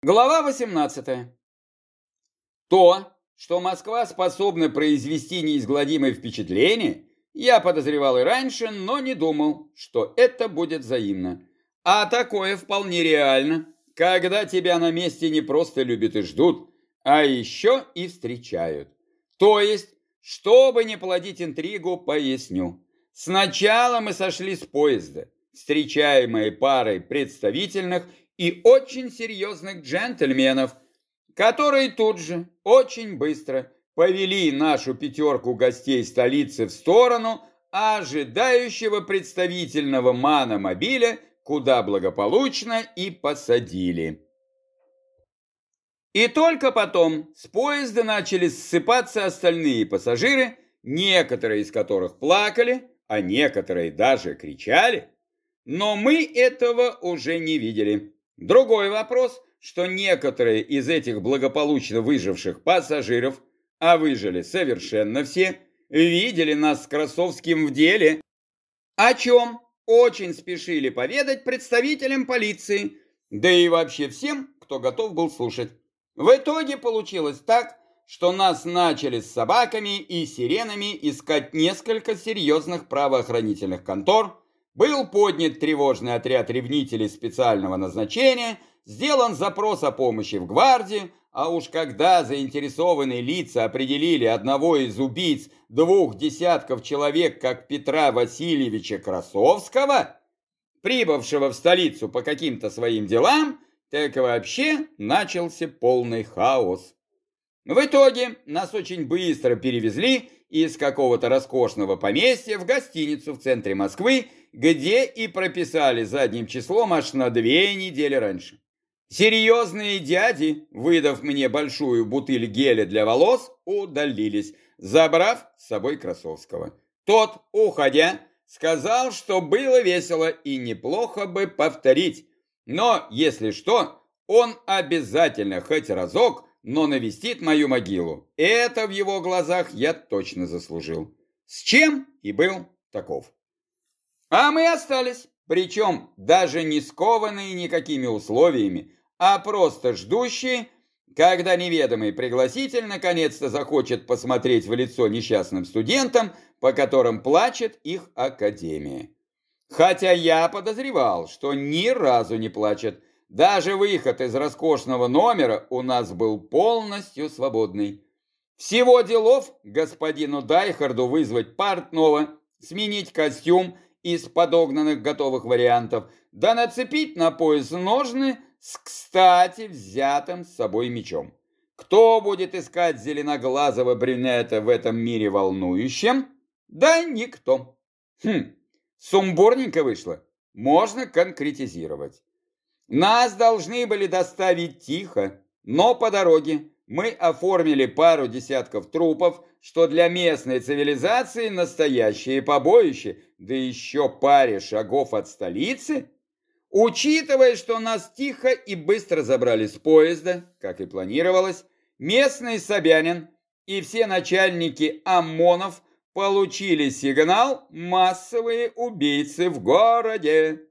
Глава 18. То, что Москва способна произвести неизгладимое впечатление, я подозревал и раньше, но не думал, что это будет взаимно. А такое вполне реально, когда тебя на месте не просто любят и ждут, а еще и встречают. То есть, чтобы не плодить интригу, поясню. Сначала мы сошли с поезда, встречаемые парой представительных и очень серьезных джентльменов, которые тут же, очень быстро, повели нашу пятерку гостей столицы в сторону ожидающего представительного маномобиля, куда благополучно и посадили. И только потом с поезда начали ссыпаться остальные пассажиры, некоторые из которых плакали, а некоторые даже кричали. Но мы этого уже не видели. Другой вопрос, что некоторые из этих благополучно выживших пассажиров, а выжили совершенно все, видели нас с Красовским в деле, о чем очень спешили поведать представителям полиции, да и вообще всем, кто готов был слушать. В итоге получилось так, что нас начали с собаками и сиренами искать несколько серьезных правоохранительных контор, был поднят тревожный отряд ревнителей специального назначения, сделан запрос о помощи в гвардии, а уж когда заинтересованные лица определили одного из убийц двух десятков человек, как Петра Васильевича Красовского, прибывшего в столицу по каким-то своим делам, так вообще начался полный хаос. В итоге нас очень быстро перевезли из какого-то роскошного поместья в гостиницу в центре Москвы, где и прописали задним числом аж на две недели раньше. Серьезные дяди, выдав мне большую бутыль геля для волос, удалились, забрав с собой Красовского. Тот, уходя, сказал, что было весело и неплохо бы повторить. Но, если что, он обязательно хоть разок, но навестит мою могилу. Это в его глазах я точно заслужил. С чем и был таков. А мы остались, причем даже не скованные никакими условиями, а просто ждущие, когда неведомый пригласитель наконец-то захочет посмотреть в лицо несчастным студентам, по которым плачет их академия. Хотя я подозревал, что ни разу не плачет, даже выход из роскошного номера у нас был полностью свободный. Всего делов господину Дайхарду вызвать портного, сменить костюм из подогнанных готовых вариантов, да нацепить на пояс ножны с кстати взятым с собой мечом. Кто будет искать зеленоглазого брюнета в этом мире волнующем? Да никто. Хм, сумбурненько вышло. Можно конкретизировать. Нас должны были доставить тихо, но по дороге мы оформили пару десятков трупов, что для местной цивилизации настоящее побоище, да еще паре шагов от столицы. Учитывая, что нас тихо и быстро забрали с поезда, как и планировалось, местный Собянин и все начальники ОМОНов получили сигнал «массовые убийцы в городе».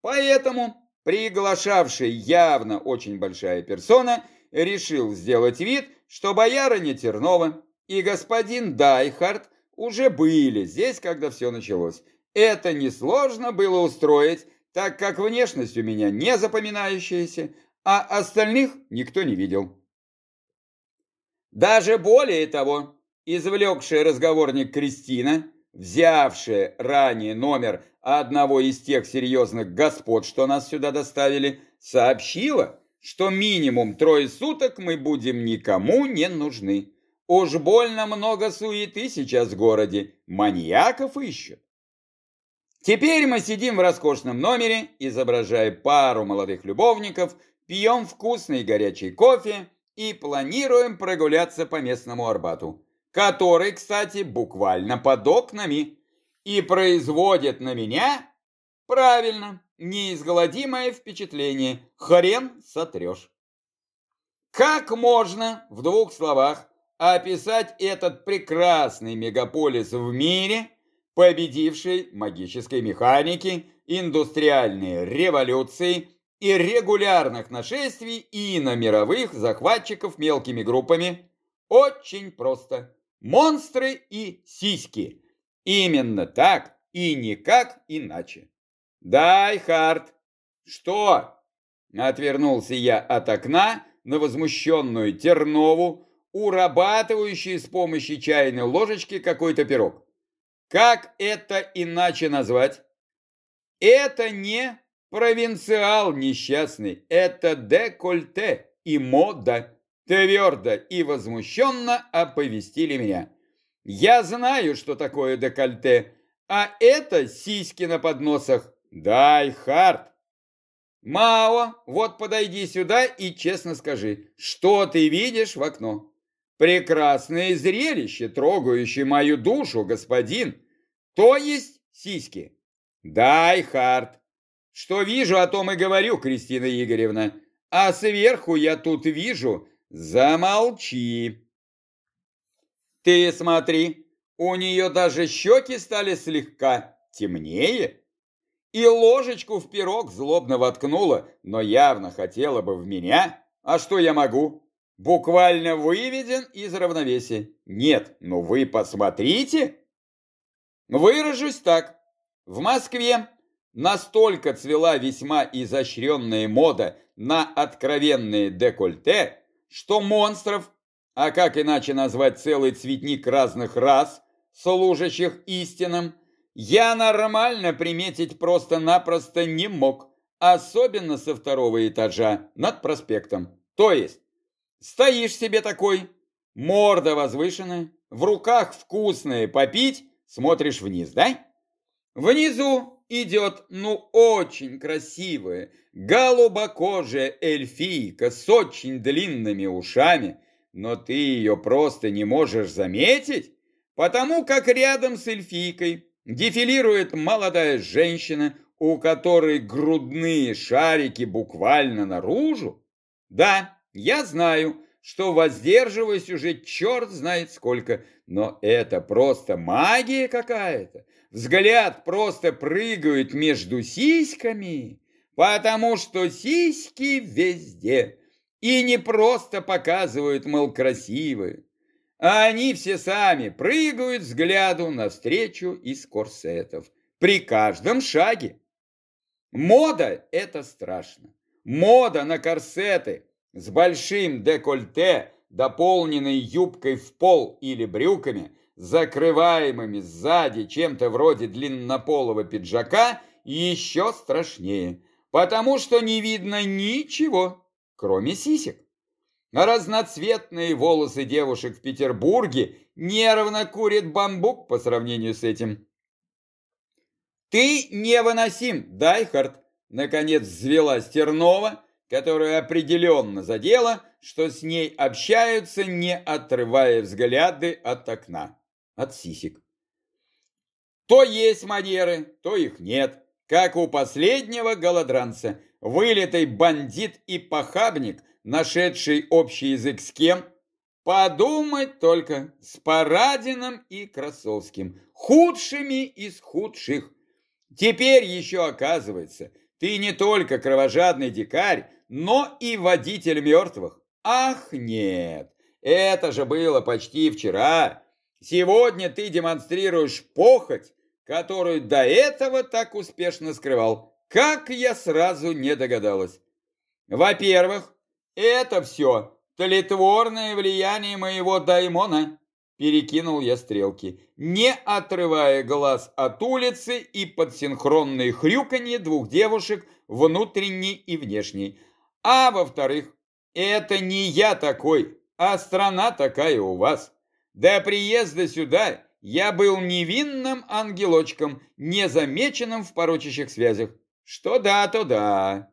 Поэтому приглашавший явно очень большая персона решил сделать вид, что боярыня Тернова и господин Дайхард уже были здесь, когда все началось. Это несложно было устроить, так как внешность у меня не запоминающаяся, а остальных никто не видел. Даже более того, извлекшая разговорник Кристина, взявшая ранее номер одного из тех серьезных господ, что нас сюда доставили, сообщила, что минимум трое суток мы будем никому не нужны. Уж больно много суеты сейчас в городе, маньяков ищут. Теперь мы сидим в роскошном номере, изображая пару молодых любовников, пьем вкусный горячий кофе и планируем прогуляться по местному Арбату, который, кстати, буквально под окнами, и производит на меня, правильно, неизгладимое впечатление. Хрен сотрешь. Как можно в двух словах описать этот прекрасный мегаполис в мире – победившей магической механики, индустриальной революции и регулярных нашествий и на мировых захватчиков мелкими группами. Очень просто. Монстры и сиськи. Именно так и никак иначе. Дай, Харт. Что? Отвернулся я от окна на возмущенную Тернову, урабатывающую с помощью чайной ложечки какой-то пирог. Как это иначе назвать? Это не провинциал несчастный, это декольте и мода. Твердо и возмущенно оповестили меня. Я знаю, что такое декольте, а это сиськи на подносах. Дай хард. Мао, вот подойди сюда и честно скажи, что ты видишь в окно? Прекрасное зрелище, трогающее мою душу, господин. То есть сиськи. Дай, Харт. Что вижу, о том и говорю, Кристина Игоревна. А сверху я тут вижу... Замолчи. Ты смотри, у нее даже щеки стали слегка темнее. И ложечку в пирог злобно воткнула, но явно хотела бы в меня. А что я могу? Буквально выведен из равновесия. Нет, ну вы посмотрите. Выражусь так. В Москве настолько цвела весьма изощренная мода на откровенные декольте, что монстров, а как иначе назвать целый цветник разных рас, служащих истинам, я нормально приметить просто-напросто не мог, особенно со второго этажа над проспектом. То есть, стоишь себе такой, морда возвышенная, в руках вкусное попить, смотришь вниз, да? Внизу идет, ну, очень красивая, голубокожая эльфийка с очень длинными ушами, но ты ее просто не можешь заметить, потому как рядом с эльфийкой дефилирует молодая женщина, у которой грудные шарики буквально наружу. Да, я знаю, что воздерживаюсь уже черт знает сколько, но это просто магия какая-то. Взгляд просто прыгает между сиськами, потому что сиськи везде. И не просто показывают, мол, красивые, а они все сами прыгают взгляду навстречу из корсетов при каждом шаге. Мода – это страшно. Мода на корсеты с большим декольте, дополненной юбкой в пол или брюками, закрываемыми сзади чем-то вроде длиннополого пиджака, еще страшнее, потому что не видно ничего, кроме сисек. Разноцветные волосы девушек в Петербурге нервно курят бамбук по сравнению с этим. «Ты невыносим, Дайхард!» Наконец взвилась Тернова, которую определенно задело, что с ней общаются, не отрывая взгляда от окна, от сисек. То есть манеры, то их нет, как у последнего голодранца, вылитый бандит и похабник – нашедший общий язык с кем? Подумать только, с Парадином и Красовским, худшими из худших. Теперь еще оказывается, ты не только кровожадный дикарь, но и водитель мертвых. Ах, нет, это же было почти вчера. Сегодня ты демонстрируешь похоть, которую до этого так успешно скрывал. Как я сразу не догадалась. Во-первых, это все тлетворное влияние моего даймона, перекинул я стрелки, не отрывая глаз от улицы и под синхронные хрюканье двух девушек, внутренней и внешней. А во-вторых, это не я такой, а страна такая у вас. До приезда сюда я был невинным ангелочком, незамеченным в порочащих связях. Что да, то да.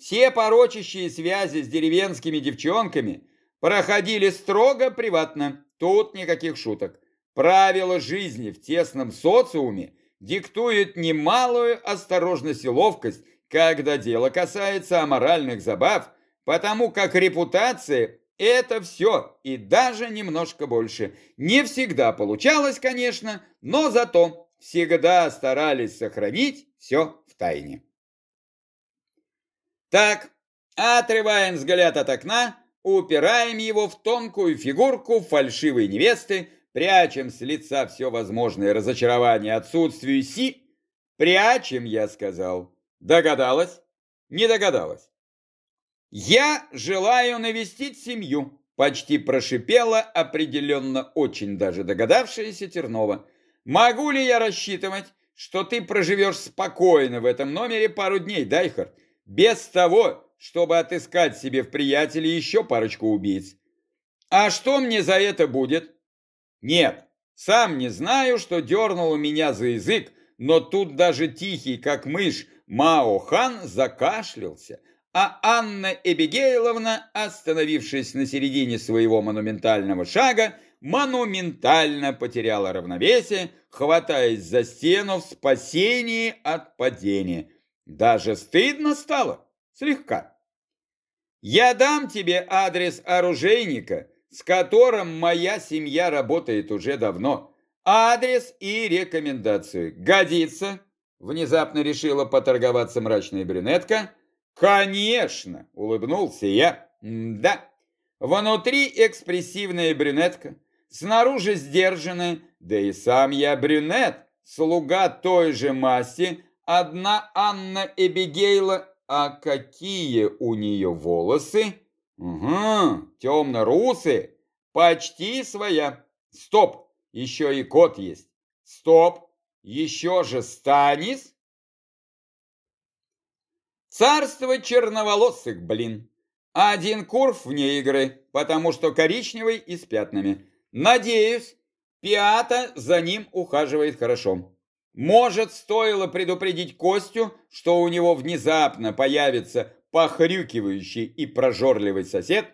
Все порочащие связи с деревенскими девчонками проходили строго приватно, тут никаких шуток. Правила жизни в тесном социуме диктуют немалую осторожность и ловкость, когда дело касается аморальных забав, потому как репутация – это все и даже немножко больше. Не всегда получалось, конечно, но зато всегда старались сохранить все в тайне. Так, отрываем взгляд от окна, упираем его в тонкую фигурку фальшивой невесты, прячем с лица все возможное разочарование отсутствию си. Прячем, я сказал. Догадалась? Не догадалась. Я желаю навестить семью, почти прошипела определенно очень даже догадавшаяся Тернова. Могу ли я рассчитывать, что ты проживешь спокойно в этом номере пару дней, Дайхард, без того, чтобы отыскать себе в приятеле еще парочку убийц? А что мне за это будет? Нет, сам не знаю, что дернуло меня за язык, но тут даже тихий, как мышь, Мао Хан закашлялся, а Анна Эбигейловна, остановившись на середине своего монументального шага, монументально потеряла равновесие, хватаясь за стену в спасении от падения. Даже стыдно стало, слегка. «Я дам тебе адрес оружейника», с которым моя семья работает уже давно. Адрес и рекомендацию. Годится? Внезапно решила поторговаться мрачная брюнетка. Конечно, улыбнулся я. Да. Внутри экспрессивная брюнетка, снаружи сдержанная, да и сам я брюнет, слуга той же масти, одна Анна Эбигейла, а какие у нее волосы? Угу, темно-русые, почти своя. Стоп, еще и кот есть. Стоп, еще же Станис. Царство черноволосых, блин. Один курв вне игры, потому что коричневый и с пятнами. Надеюсь, Пиата за ним ухаживает хорошо. Может, стоило предупредить Костю, что у него внезапно появится похрюкивающий и прожорливый сосед,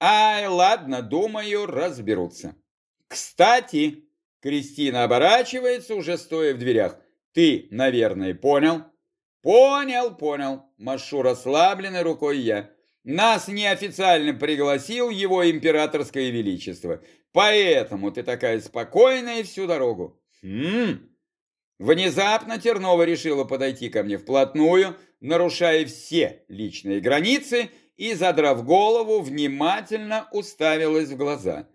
ай, ладно, думаю, разберутся. Кстати, Кристина оборачивается, уже стоя в дверях. Ты, наверное, понял? Понял, понял, машу расслабленной рукой я. Нас неофициально пригласил его императорское величество, поэтому ты такая спокойная всю дорогу. Хм. Внезапно Тернова решила подойти ко мне вплотную, нарушая все личные границы, и, задрав голову, внимательно уставилась в глаза.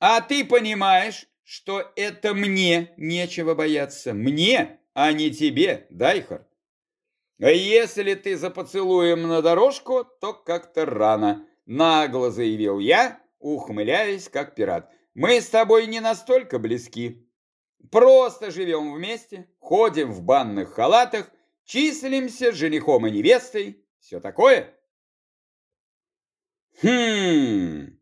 «А ты понимаешь, что это мне нечего бояться? Мне, а не тебе, Дайхар. Если ты за поцелуем на дорожку, то как-то рано», нагло заявил я, ухмыляясь, как пират. «Мы с тобой не настолько близки. Просто живем вместе, ходим в банных халатах числимся женихом и невестой, все такое. Хм,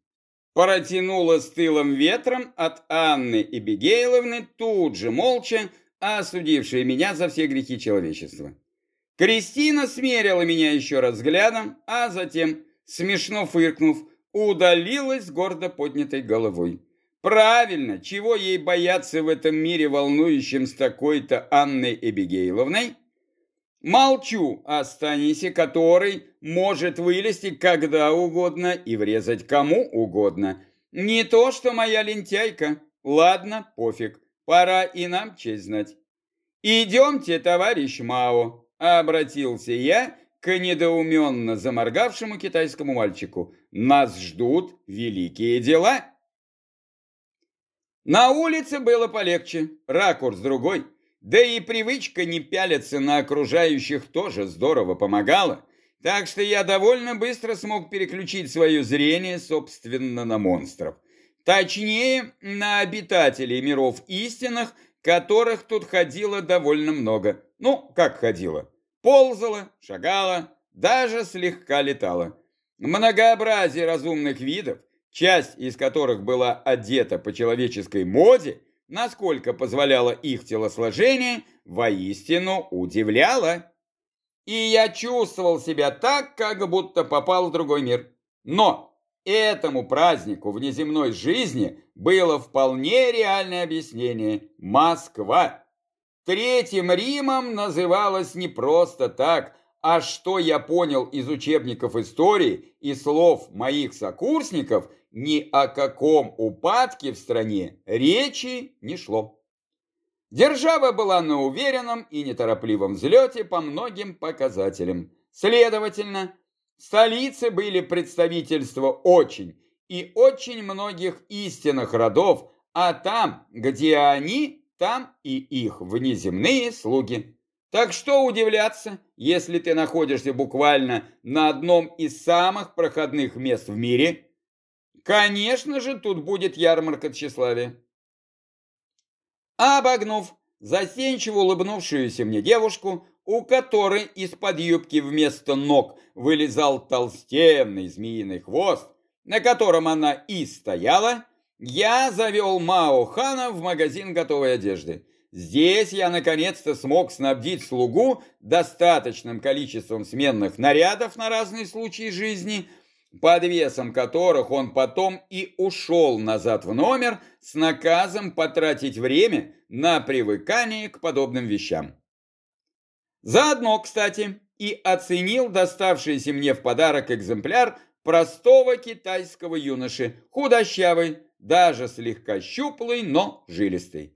протянула с тылом ветром от Анны и Бегейловны, тут же молча осудившая меня за все грехи человечества. Кристина смерила меня еще раз взглядом, а затем, смешно фыркнув, удалилась гордо поднятой головой. Правильно, чего ей бояться в этом мире, волнующем с такой-то Анной Эбигейловной? Молчу о Станисе, который может вылезти когда угодно и врезать кому угодно. Не то, что моя лентяйка. Ладно, пофиг, пора и нам честь знать. «Идемте, товарищ Мао», — обратился я к недоуменно заморгавшему китайскому мальчику. «Нас ждут великие дела». На улице было полегче, ракурс другой. Да и привычка не пялиться на окружающих тоже здорово помогала, так что я довольно быстро смог переключить свое зрение, собственно, на монстров. Точнее, на обитателей миров истинных, которых тут ходило довольно много. Ну, как ходило? Ползала, шагала, даже слегка летала. Многообразие разумных видов, часть из которых была одета по человеческой моде, насколько позволяло их телосложение, воистину удивляло. И я чувствовал себя так, как будто попал в другой мир. Но этому празднику внеземной жизни было вполне реальное объяснение – Москва. Третьим Римом называлось не просто так, а что я понял из учебников истории и слов моих сокурсников, ни о каком упадке в стране речи не шло. Держава была на уверенном и неторопливом взлете по многим показателям. Следовательно, В столице были представительства очень и очень многих истинных родов, а там, где они, там и их внеземные слуги. Так что удивляться, если ты находишься буквально на одном из самых проходных мест в мире? Конечно же, тут будет ярмарка тщеславия. Обогнув застенчиво улыбнувшуюся мне девушку, у которой из-под юбки вместо ног вылезал толстенный змеиный хвост, на котором она и стояла, я завел Мао Хана в магазин готовой одежды. Здесь я наконец-то смог снабдить слугу достаточным количеством сменных нарядов на разные случаи жизни, под весом которых он потом и ушел назад в номер с наказом потратить время на привыкание к подобным вещам. Заодно, кстати, и оценил доставшийся мне в подарок экземпляр простого китайского юноши, худощавый, даже слегка щуплый, но жилистый.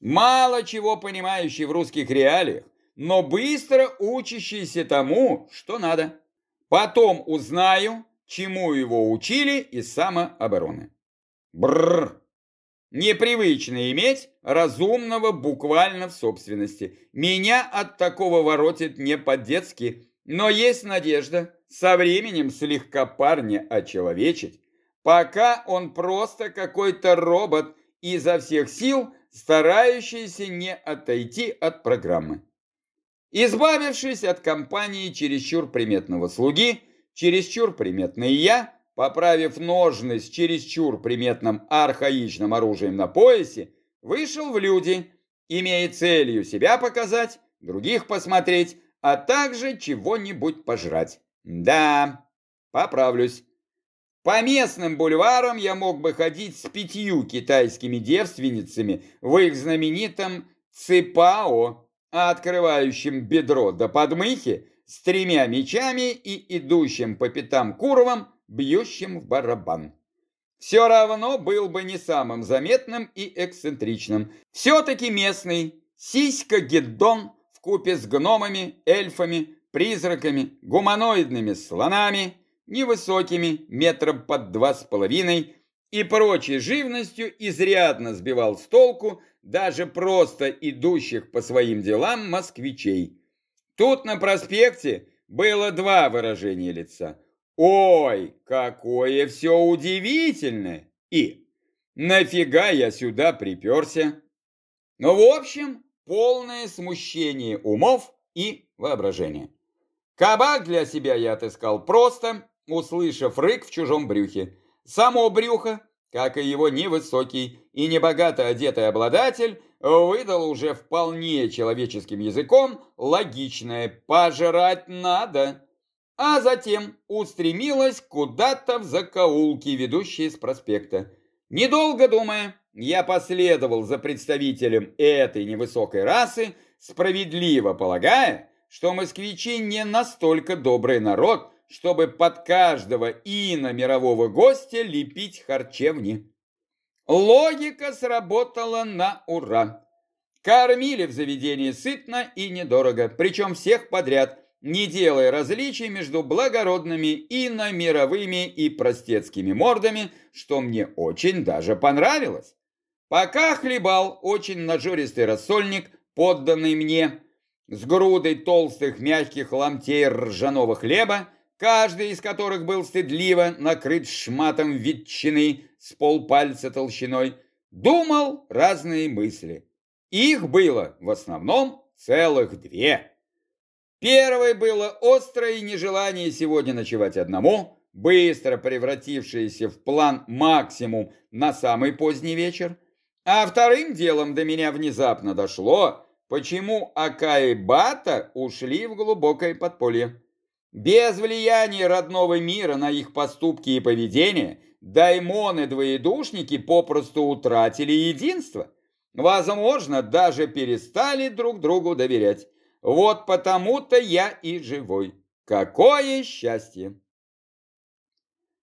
Мало чего понимающий в русских реалиях, но быстро учащийся тому, что надо. Потом узнаю, чему его учили из самообороны. Бррр! Непривычно иметь разумного буквально в собственности. Меня от такого воротит не по-детски, но есть надежда со временем слегка парня очеловечить, пока он просто какой-то робот изо всех сил, старающийся не отойти от программы. Избавившись от компании чересчур приметного слуги, чересчур приметный я, поправив ножны с чересчур приметным архаичным оружием на поясе, вышел в люди, имея целью себя показать, других посмотреть, а также чего-нибудь пожрать. Да, поправлюсь. По местным бульварам я мог бы ходить с пятью китайскими девственницами в их знаменитом ципао, открывающим бедро до подмыхи, с тремя мечами и идущим по пятам Куровым, бьющим в барабан. Все равно был бы не самым заметным и эксцентричным. Все-таки местный, сиська Геддон в купе с гномами, эльфами, призраками, гуманоидными слонами, невысокими, метров под два с половиной, и прочей живностью изрядно сбивал с толку даже просто идущих по своим делам москвичей. Тут на проспекте было два выражения лица. «Ой, какое все удивительное!» и «Нафига я сюда приперся?» Ну, в общем, полное смущение умов и воображения. Кабак для себя я отыскал просто, услышав рык в чужом брюхе. Само брюхо, как и его невысокий и небогато одетый обладатель, выдал уже вполне человеческим языком логичное «пожрать надо», а затем устремилась куда-то в закоулки, ведущие с проспекта. Недолго думая, я последовал за представителем этой невысокой расы, справедливо полагая, что москвичи не настолько добрый народ, чтобы под каждого ино мирового гостя лепить харчевни. Логика сработала на ура. Кормили в заведении сытно и недорого, причем всех подряд, не делая различий между благородными ино-мировыми и простецкими мордами, что мне очень даже понравилось. Пока хлебал очень нажористый рассольник, подданный мне, с грудой толстых мягких ломтей ржаного хлеба, каждый из которых был стыдливо накрыт шматом ветчины с полпальца толщиной, думал разные мысли. Их было в основном целых две. Первой было острое нежелание сегодня ночевать одному, быстро превратившееся в план максимум на самый поздний вечер. А вторым делом до меня внезапно дошло, почему Ака и Бата ушли в глубокое подполье. Без влияния родного мира на их поступки и поведение даймоны-двоедушники попросту утратили единство. Возможно, даже перестали друг другу доверять. Вот потому-то я и живой. Какое счастье!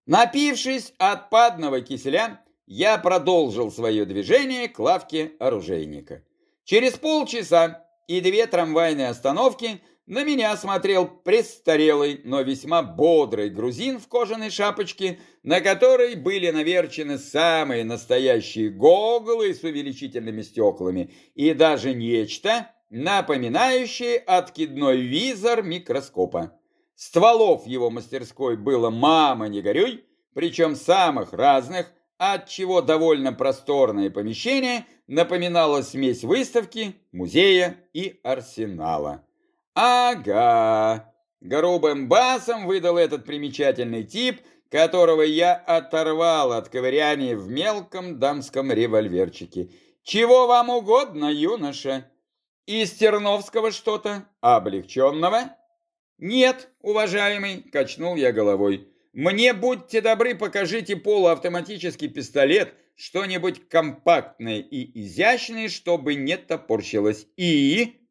Напившись от падного киселя, я продолжил свое движение к лавке оружейника. Через полчаса и две трамвайные остановки на меня смотрел престарелый, но весьма бодрый грузин в кожаной шапочке, на которой были наверчены самые настоящие гоголы с увеличительными стеклами и даже нечто, напоминающее откидной визор микроскопа. Стволов его мастерской было «мама, не горюй», причем самых разных, отчего довольно просторное помещение напоминало смесь выставки, музея и арсенала. Ага, грубым басом выдал этот примечательный тип, которого я оторвал от ковыряния в мелком дамском револьверчике. Чего вам угодно, юноша? Из Терновского что-то? Облегченного? Нет, уважаемый, качнул я головой. Мне, будьте добры, покажите полуавтоматический пистолет, что-нибудь компактное и изящное, чтобы не топорщилось. И...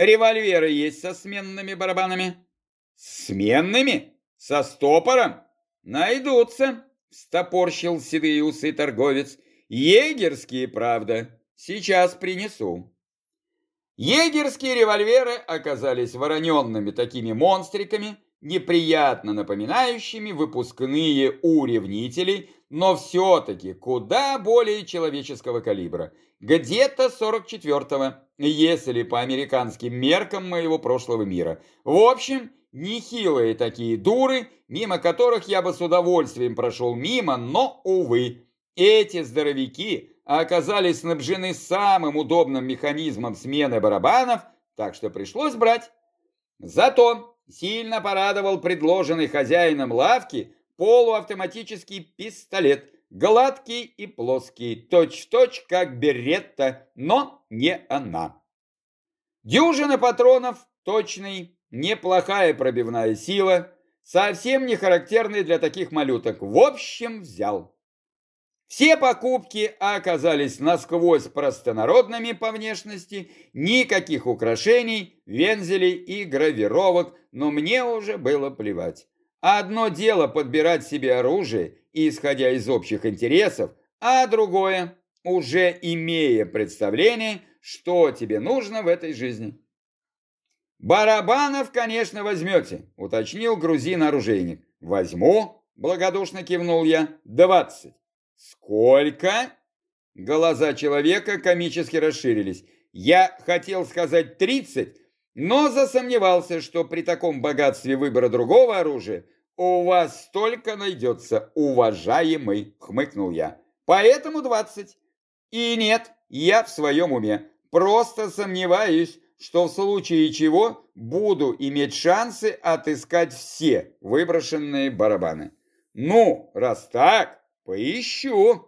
Револьверы есть со сменными барабанами? Сменными? Со стопором? Найдутся, стопорщил седые усы торговец. Егерские, правда. Сейчас принесу. Егерские револьверы оказались вороненными такими монстриками, неприятно напоминающими выпускные у ревнителей, но все-таки куда более человеческого калибра. Где-то 44-го, если по американским меркам моего прошлого мира. В общем, нехилые такие дуры, мимо которых я бы с удовольствием прошел мимо, но, увы, эти здоровяки оказались снабжены самым удобным механизмом смены барабанов, так что пришлось брать. Зато сильно порадовал предложенный хозяином лавки полуавтоматический пистолет, гладкий и плоский, точь-в-точь, -точь, как беретта, но не она. Дюжина патронов, точный, неплохая пробивная сила, совсем не характерный для таких малюток. В общем, взял. Все покупки оказались насквозь простонародными по внешности, никаких украшений, вензелей и гравировок, но мне уже было плевать. Одно дело подбирать себе оружие, исходя из общих интересов, а другое, уже имея представление, что тебе нужно в этой жизни. «Барабанов, конечно, возьмете», — уточнил грузин-оружейник. «Возьму», — благодушно кивнул я, — «двадцать». «Сколько?» Глаза человека комически расширились. Я хотел сказать тридцать, но засомневался, что при таком богатстве выбора другого оружия у вас столько найдется, уважаемый, хмыкнул я. Поэтому двадцать. И нет, я в своем уме. Просто сомневаюсь, что в случае чего буду иметь шансы отыскать все выброшенные барабаны. Ну, раз так, Поищу.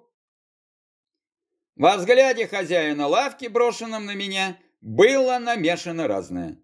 Во взгляде хозяина лавки, брошенном на меня, было намешано разное.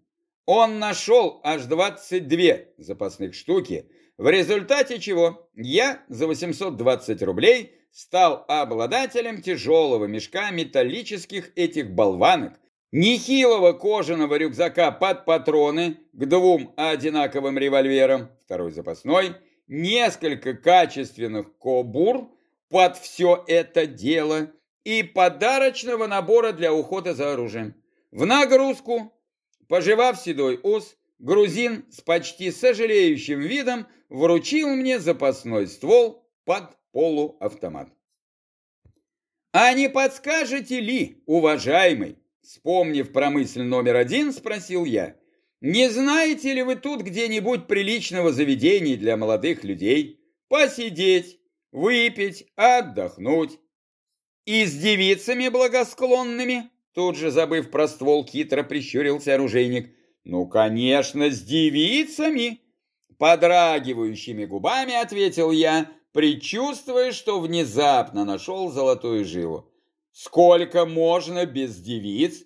Он нашел аж 22 запасных штуки, в результате чего я за 820 рублей стал обладателем тяжелого мешка металлических этих болванок, нехилого кожаного рюкзака под патроны к двум одинаковым револьверам, второй запасной – несколько качественных кобур под все это дело и подарочного набора для ухода за оружием. В нагрузку, пожевав седой ус, грузин с почти сожалеющим видом вручил мне запасной ствол под полуавтомат. «А не подскажете ли, уважаемый?» Вспомнив про мысль номер один, спросил я. Не знаете ли вы тут где-нибудь приличного заведения для молодых людей? Посидеть, выпить, отдохнуть. И с девицами благосклонными, тут же забыв про ствол, хитро прищурился оружейник. Ну, конечно, с девицами. Подрагивающими губами ответил я, предчувствуя, что внезапно нашел золотую жилу. Сколько можно без девиц?